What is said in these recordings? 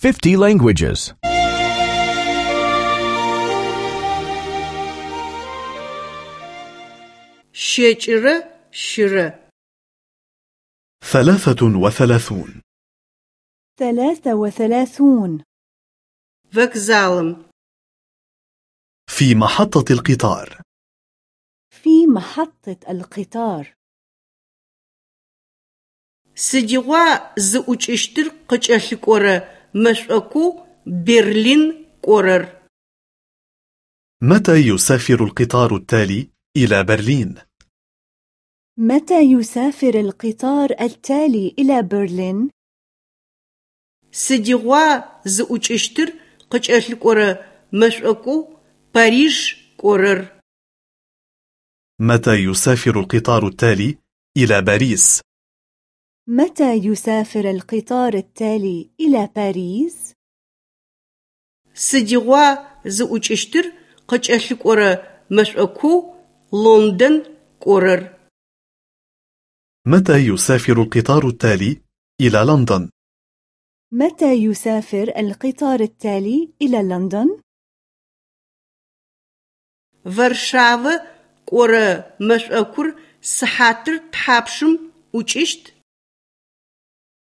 50 languages. شجرة شرة ثلاثة وثلاثون. ثلاثة وثلاثون. في محطة القطار. في محطة القطار. سجوا زوجشتر قجألكورة مشأكو برلين كورر متى يسافر القطار التالي إلى برلين؟ متى يسافر القطار التالي إلى برلين؟ سديغوا زوچشتر قچأل كورر مشأكو باريس كورر متى يسافر القطار التالي إلى باريس؟ متى يسافر القطار التالي إلى باريس؟ Сыдигъуа зыӏукӏыщтыр къыкӏэлъыкӏорэ мэшӏоку Лондон кӏорэр? متى يسافر القطار التالي إلى لندن؟ متى يسافر القطار التالي إلى لندن؟ Варшавэ кӏорэ мэшӏокур сыхьатыр тхьапшым ӏукӏыщт?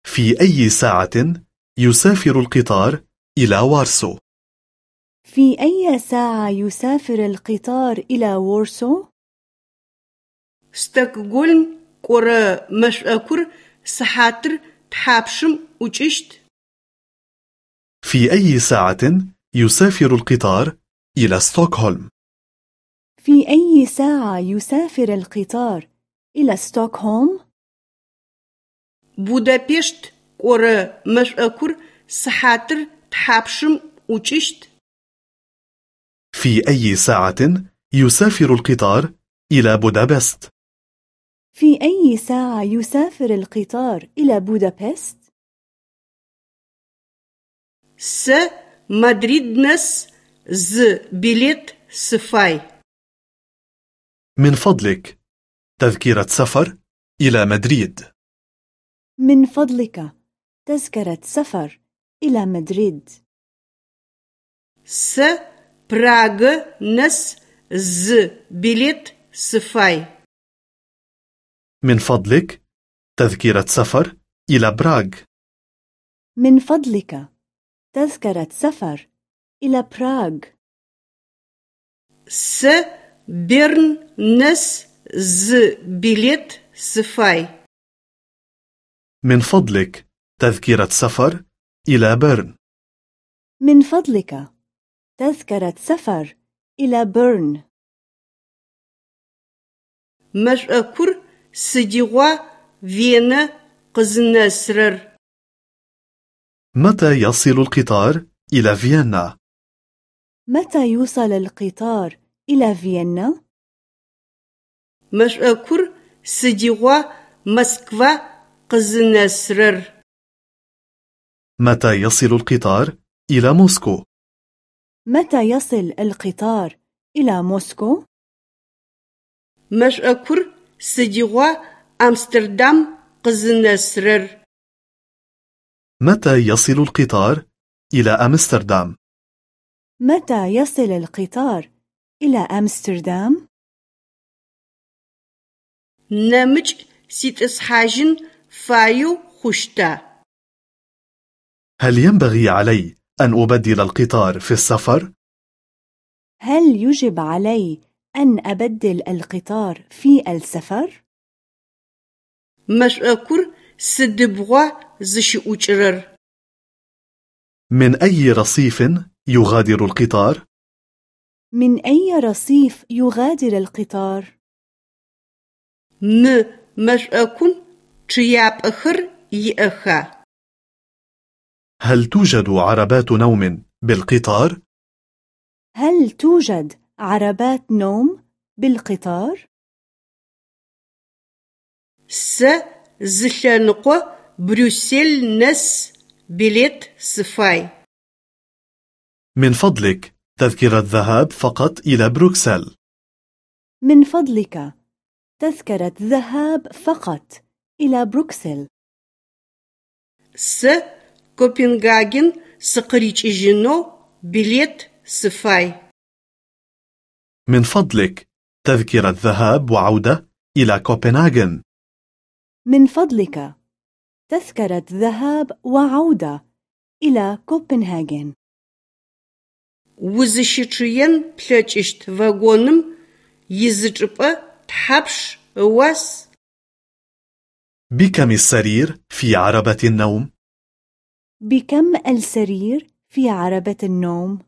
في أي ساعة يسافر القطار إلى وارسو؟ في أي ساعة يسافر القطار إلى وارسو؟ ستوكهولم قرى مشأكر سحاتر تحابشم وچشت في أي ساعة يسافر القطار إلى ستوكهولم؟ في أي ساعة يسافر القطار إلى ستوكهولم؟ Будапешт кӏорэ мэшӏокур сыхьатыр тхьапшым ӏукӏыщт? في أي ساعة يسافر القطار إلى بودابست؟ في أي ساعة يسافر القطار إلى بودابست؟ Сэ Мадрид нэс зы билет сыфай. من فضلك تذكرة سفر إلى مدريد من فضلك تذكرة سفر إلى مدريد Сэ Прага нэс зы билет сыфай. من فضلك تذكرة سفر إلى براغ من فضلك تذكرة سفر إلى براغ Сэ Берн нэс зы билет сыфай. من فضلك تذكرة سفر إلى بيرن من فضلك تذكرة سفر إلى بيرن مشأكر سجوا فينا قزنسرر متى يصل القطار إلى فيينا؟ متى يوصل القطار إلى فيينا؟ مشأكر سجوا مسكوا قزن سرر متى يصل القطار إلى موسكو؟ متى يصل القطار إلى موسكو؟ مش أكر سجوا أمستردام قزن سرر متى يصل القطار إلى أمستردام؟ متى يصل القطار إلى أمستردام؟ نمج سيتسحاجن فايو خشتا هل ينبغي علي أن أبدل القطار في السفر؟ هل يجب علي أن أبدل القطار في السفر؟ مش أكر سدبغو زشي أجرر من أي رصيف يغادر القطار؟ من أي رصيف يغادر القطار؟ ن مش أكون чъыяпӏэхэр иӏэха? هل توجد عربات نوم بالقطار؟ هل توجد عربات نوم بالقطار؟ Сэ зы лъэныкъо Брюссель нэс билет сыфай. من فضلك تذكرة ذهاب فقط إلى بروكسل من فضلك تذكرة ذهاب فقط إلى بروكسل Сэ Копенгаген сыкъырикӏыжьынэу билет сыфай. من فضلك تذكرة ذهاب وعودة إلى كوبنهاجن من فضلك تذكرة ذهاب وعودة إلى كوبنهاجن узыщычъыен плъэкӏыщт вагоным изычӏыпӏэ тхьапш ыуас? بكم السرير في عربة النوم؟ بكم السرير في عربة النوم؟